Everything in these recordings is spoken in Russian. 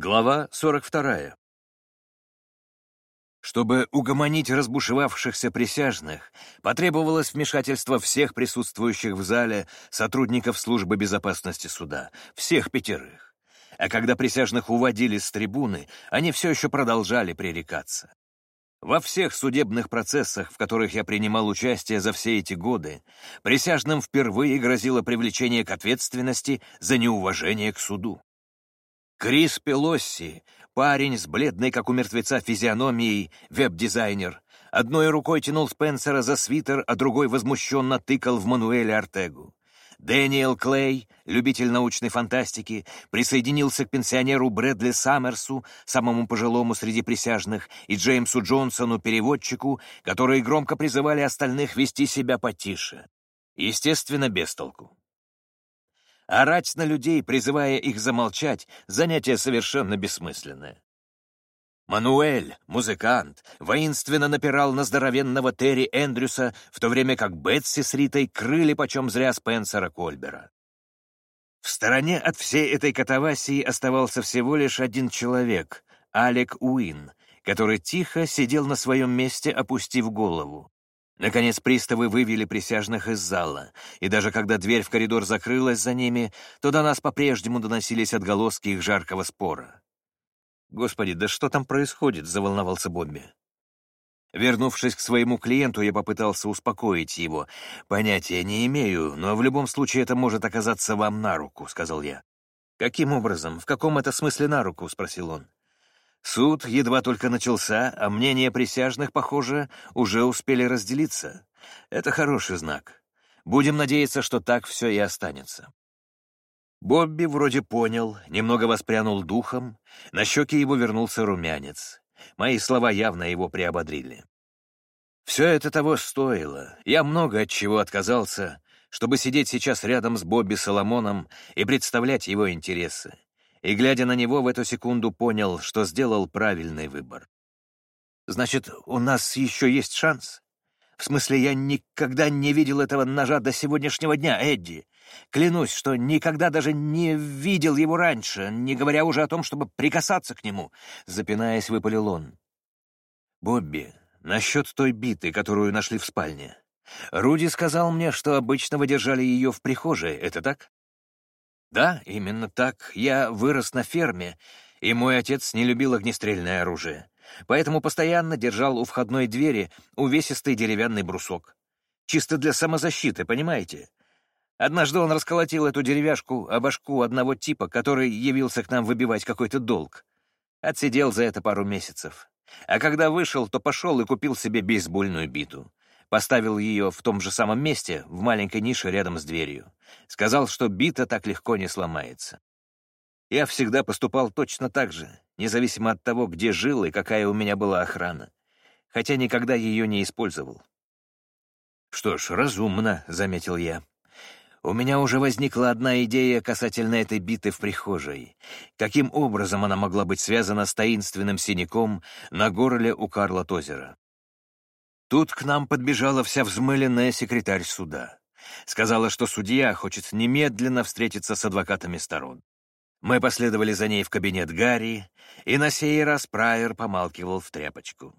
Глава 42. Чтобы угомонить разбушевавшихся присяжных, потребовалось вмешательство всех присутствующих в зале сотрудников службы безопасности суда, всех пятерых. А когда присяжных уводили с трибуны, они все еще продолжали пререкаться. Во всех судебных процессах, в которых я принимал участие за все эти годы, присяжным впервые грозило привлечение к ответственности за неуважение к суду. Крис Пелосси, парень с бледной, как у мертвеца, физиономией, веб-дизайнер, одной рукой тянул Спенсера за свитер, а другой возмущенно тыкал в Мануэля Артегу. Дэниел Клей, любитель научной фантастики, присоединился к пенсионеру Брэдли Саммерсу, самому пожилому среди присяжных, и Джеймсу Джонсону, переводчику, которые громко призывали остальных вести себя потише. Естественно, без толку. Орать на людей, призывая их замолчать, занятие совершенно бессмысленное. Мануэль, музыкант, воинственно напирал на здоровенного Терри Эндрюса, в то время как Бетси с Ритой крыли почем зря Спенсера Кольбера. В стороне от всей этой катавасии оставался всего лишь один человек — Алек Уин, который тихо сидел на своем месте, опустив голову. Наконец приставы вывели присяжных из зала, и даже когда дверь в коридор закрылась за ними, то до нас по-прежнему доносились отголоски их жаркого спора. «Господи, да что там происходит?» — заволновался Бобби. Вернувшись к своему клиенту, я попытался успокоить его. «Понятия не имею, но в любом случае это может оказаться вам на руку», — сказал я. «Каким образом? В каком это смысле на руку?» — спросил он. Суд едва только начался, а мнения присяжных, похоже, уже успели разделиться. Это хороший знак. Будем надеяться, что так все и останется. Бобби вроде понял, немного воспрянул духом, на щеке его вернулся румянец. Мои слова явно его приободрили. Все это того стоило. Я много от чего отказался, чтобы сидеть сейчас рядом с Бобби Соломоном и представлять его интересы и, глядя на него, в эту секунду понял, что сделал правильный выбор. «Значит, у нас еще есть шанс? В смысле, я никогда не видел этого ножа до сегодняшнего дня, Эдди. Клянусь, что никогда даже не видел его раньше, не говоря уже о том, чтобы прикасаться к нему», — запинаясь, выпалил он. «Бобби, насчет той биты, которую нашли в спальне. Руди сказал мне, что обычно вы держали ее в прихожей, это так?» Да, именно так. Я вырос на ферме, и мой отец не любил огнестрельное оружие, поэтому постоянно держал у входной двери увесистый деревянный брусок. Чисто для самозащиты, понимаете? Однажды он расколотил эту деревяшку о башку одного типа, который явился к нам выбивать какой-то долг. Отсидел за это пару месяцев. А когда вышел, то пошел и купил себе бейсбольную биту. Поставил ее в том же самом месте, в маленькой нише рядом с дверью. Сказал, что бита так легко не сломается. Я всегда поступал точно так же, независимо от того, где жил и какая у меня была охрана, хотя никогда ее не использовал. «Что ж, разумно», — заметил я. «У меня уже возникла одна идея касательно этой биты в прихожей. Каким образом она могла быть связана с таинственным синяком на горле у Карла Тозера?» Тут к нам подбежала вся взмыленная секретарь суда. Сказала, что судья хочет немедленно встретиться с адвокатами сторон. Мы последовали за ней в кабинет Гарри, и на сей раз Прайер помалкивал в тряпочку.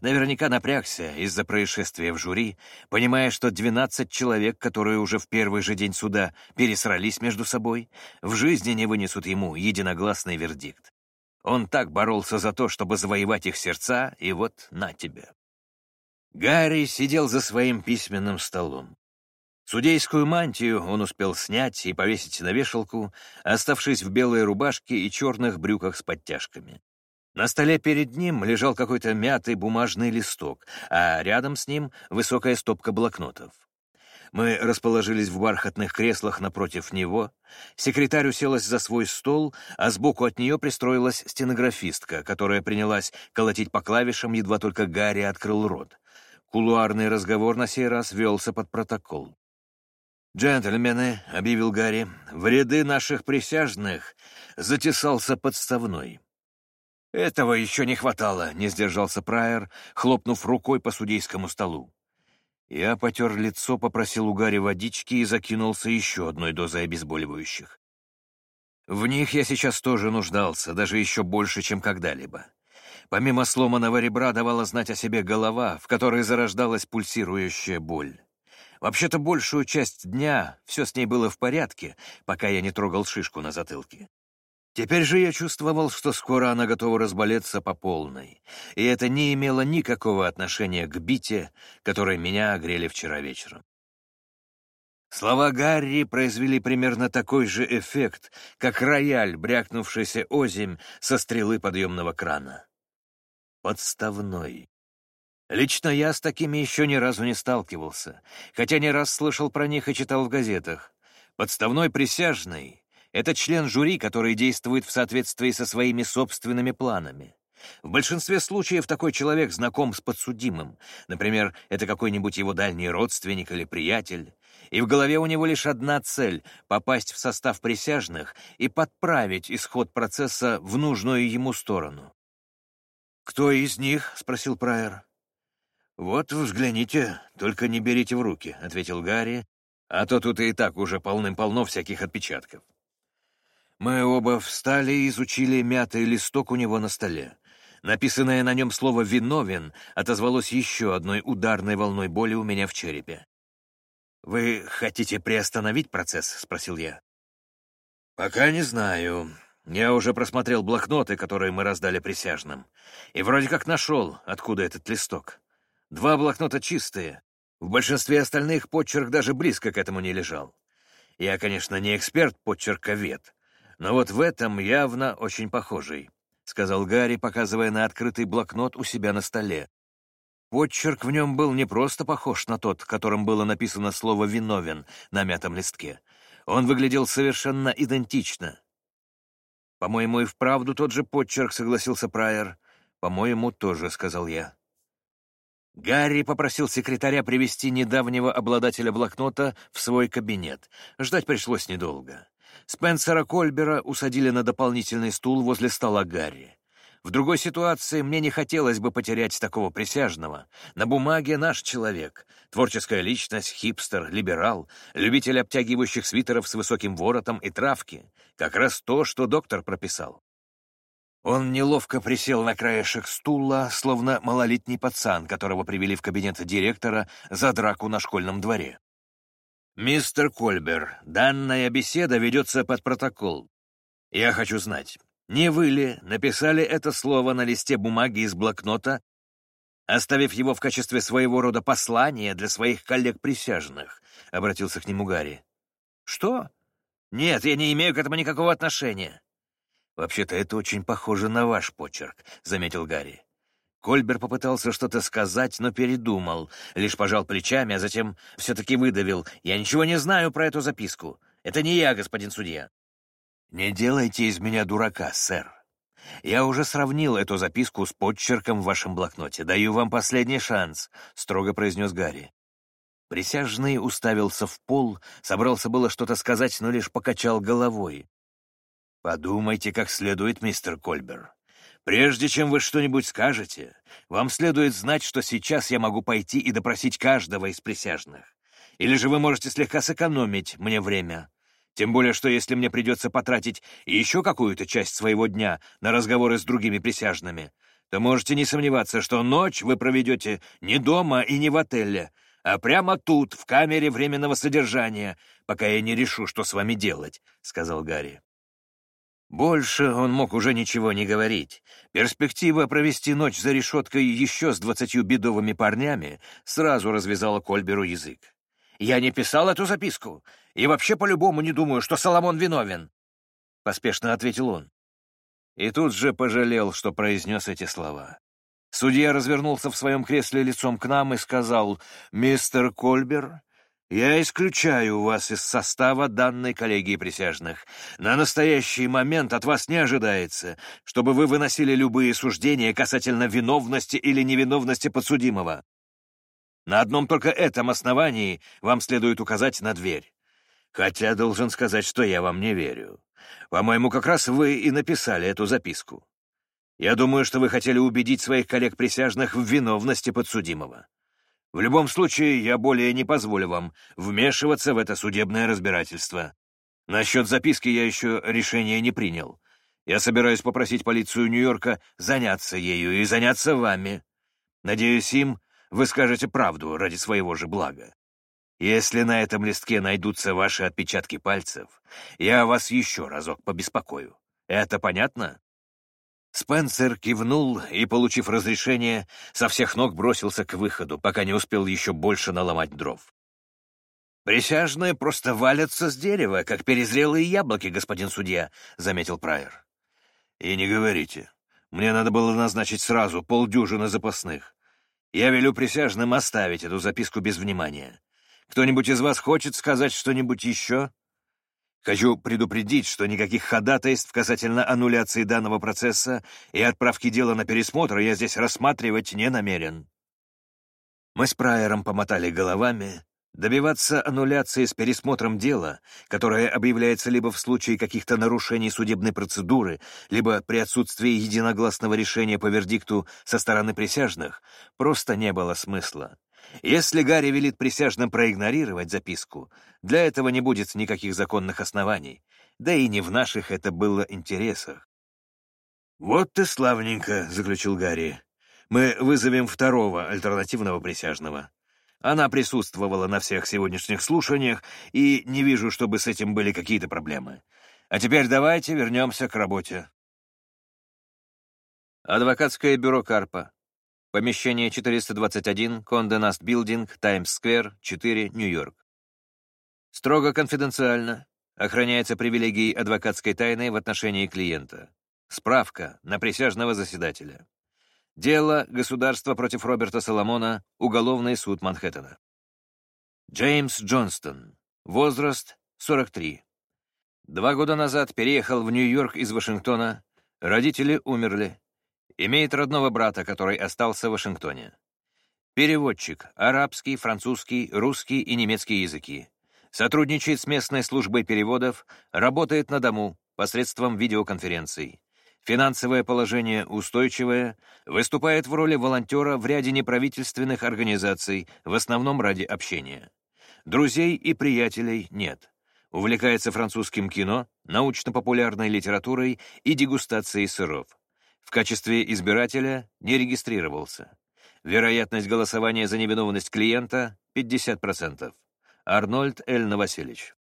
Наверняка напрягся из-за происшествия в жюри, понимая, что 12 человек, которые уже в первый же день суда пересрались между собой, в жизни не вынесут ему единогласный вердикт. Он так боролся за то, чтобы завоевать их сердца, и вот на тебе. Гарри сидел за своим письменным столом. Судейскую мантию он успел снять и повесить на вешалку, оставшись в белой рубашке и черных брюках с подтяжками. На столе перед ним лежал какой-то мятый бумажный листок, а рядом с ним высокая стопка блокнотов. Мы расположились в бархатных креслах напротив него. Секретарь уселась за свой стол, а сбоку от нее пристроилась стенографистка, которая принялась колотить по клавишам, едва только Гарри открыл рот. Кулуарный разговор на сей раз велся под протокол. «Джентльмены», — объявил Гарри, — «в ряды наших присяжных затесался подставной». «Этого еще не хватало», — не сдержался Прайер, хлопнув рукой по судейскому столу. Я потер лицо, попросил у Гарри водички и закинулся еще одной дозой обезболивающих. В них я сейчас тоже нуждался, даже еще больше, чем когда-либо. Помимо сломанного ребра давала знать о себе голова, в которой зарождалась пульсирующая боль. Вообще-то большую часть дня все с ней было в порядке, пока я не трогал шишку на затылке. Теперь же я чувствовал, что скоро она готова разболеться по полной, и это не имело никакого отношения к бите, которой меня огрели вчера вечером. Слова Гарри произвели примерно такой же эффект, как рояль, брякнувшийся озимь со стрелы подъемного крана. Подставной. Лично я с такими еще ни разу не сталкивался, хотя не раз слышал про них и читал в газетах. Подставной присяжный — это член жюри, который действует в соответствии со своими собственными планами. В большинстве случаев такой человек знаком с подсудимым. Например, это какой-нибудь его дальний родственник или приятель. И в голове у него лишь одна цель — попасть в состав присяжных и подправить исход процесса в нужную ему сторону. «Кто из них?» — спросил Прайер. «Вот взгляните, только не берите в руки», — ответил Гарри, «а то тут и так уже полным-полно всяких отпечатков». Мы оба встали и изучили мятый листок у него на столе. Написанное на нем слово «виновен» отозвалось еще одной ударной волной боли у меня в черепе. «Вы хотите приостановить процесс?» — спросил я. «Пока не знаю. Я уже просмотрел блокноты, которые мы раздали присяжным, и вроде как нашел, откуда этот листок. Два блокнота чистые. В большинстве остальных почерк даже близко к этому не лежал. Я, конечно, не эксперт-почерковед, но вот в этом явно очень похожий. — сказал Гарри, показывая на открытый блокнот у себя на столе. Подчерк в нем был не просто похож на тот, которым было написано слово «виновен» на мятом листке. Он выглядел совершенно идентично. «По-моему, и вправду тот же подчерк», — согласился Прайер. «По-моему, тоже», — сказал я. Гарри попросил секретаря привести недавнего обладателя блокнота в свой кабинет. Ждать пришлось недолго. Спенсера Кольбера усадили на дополнительный стул возле стола Гарри. В другой ситуации мне не хотелось бы потерять такого присяжного. На бумаге наш человек, творческая личность, хипстер, либерал, любитель обтягивающих свитеров с высоким воротом и травки. Как раз то, что доктор прописал. Он неловко присел на краешек стула, словно малолетний пацан, которого привели в кабинет директора за драку на школьном дворе. «Мистер Кольбер, данная беседа ведется под протокол. Я хочу знать, не вы ли написали это слово на листе бумаги из блокнота, оставив его в качестве своего рода послания для своих коллег-присяжных?» — обратился к нему Гарри. «Что? Нет, я не имею к этому никакого отношения». «Вообще-то это очень похоже на ваш почерк», — заметил Гарри. Кольбер попытался что-то сказать, но передумал, лишь пожал плечами, а затем все-таки выдавил. «Я ничего не знаю про эту записку. Это не я, господин судья». «Не делайте из меня дурака, сэр. Я уже сравнил эту записку с подчерком в вашем блокноте. Даю вам последний шанс», — строго произнес Гарри. Присяжный уставился в пол, собрался было что-то сказать, но лишь покачал головой. «Подумайте как следует, мистер Кольбер. Прежде чем вы что-нибудь скажете, вам следует знать, что сейчас я могу пойти и допросить каждого из присяжных. Или же вы можете слегка сэкономить мне время. Тем более, что если мне придется потратить еще какую-то часть своего дня на разговоры с другими присяжными, то можете не сомневаться, что ночь вы проведете не дома и не в отеле, а прямо тут, в камере временного содержания, пока я не решу, что с вами делать», — сказал Гарри. Больше он мог уже ничего не говорить. Перспектива провести ночь за решеткой еще с двадцатью бедовыми парнями сразу развязала Кольберу язык. «Я не писал эту записку, и вообще по-любому не думаю, что Соломон виновен», — поспешно ответил он. И тут же пожалел, что произнес эти слова. Судья развернулся в своем кресле лицом к нам и сказал, «Мистер Кольбер, я исключаю вас из состава данной коллегии присяжных. На настоящий момент от вас не ожидается, чтобы вы выносили любые суждения касательно виновности или невиновности подсудимого. На одном только этом основании вам следует указать на дверь. Хотя должен сказать, что я вам не верю. По-моему, как раз вы и написали эту записку. Я думаю, что вы хотели убедить своих коллег-присяжных в виновности подсудимого. В любом случае, я более не позволю вам вмешиваться в это судебное разбирательство. Насчет записки я еще решение не принял. Я собираюсь попросить полицию Нью-Йорка заняться ею и заняться вами. Надеюсь, им вы скажете правду ради своего же блага. Если на этом листке найдутся ваши отпечатки пальцев, я вас еще разок побеспокою. Это понятно?» Спенсер кивнул и, получив разрешение, со всех ног бросился к выходу, пока не успел еще больше наломать дров. «Присяжные просто валятся с дерева, как перезрелые яблоки, господин судья», — заметил Прайер. «И не говорите. Мне надо было назначить сразу полдюжины запасных. Я велю присяжным оставить эту записку без внимания. Кто-нибудь из вас хочет сказать что-нибудь еще?» Хочу предупредить, что никаких ходатайств касательно аннуляции данного процесса и отправки дела на пересмотр я здесь рассматривать не намерен. Мы с Прайером помотали головами. Добиваться аннуляции с пересмотром дела, которое объявляется либо в случае каких-то нарушений судебной процедуры, либо при отсутствии единогласного решения по вердикту со стороны присяжных, просто не было смысла. Если Гарри велит присяжным проигнорировать записку, для этого не будет никаких законных оснований, да и не в наших это было интересах. «Вот ты славненько», — заключил Гарри. «Мы вызовем второго альтернативного присяжного. Она присутствовала на всех сегодняшних слушаниях, и не вижу, чтобы с этим были какие-то проблемы. А теперь давайте вернемся к работе». Адвокатское бюро Карпа. Помещение 421, Конде Наст Билдинг, Таймс-сквер, 4, Нью-Йорк. Строго конфиденциально. Охраняется привилегией адвокатской тайны в отношении клиента. Справка на присяжного заседателя. Дело «Государство против Роберта Соломона», Уголовный суд Манхэттена. Джеймс Джонстон. Возраст 43. Два года назад переехал в Нью-Йорк из Вашингтона. Родители умерли. Имеет родного брата, который остался в Вашингтоне. Переводчик. Арабский, французский, русский и немецкий языки. Сотрудничает с местной службой переводов, работает на дому посредством видеоконференций. Финансовое положение устойчивое, выступает в роли волонтера в ряде неправительственных организаций, в основном ради общения. Друзей и приятелей нет. Увлекается французским кино, научно-популярной литературой и дегустацией сыров. В качестве избирателя не регистрировался. Вероятность голосования за невиновность клиента — 50%. Арнольд Эль Новосельевич.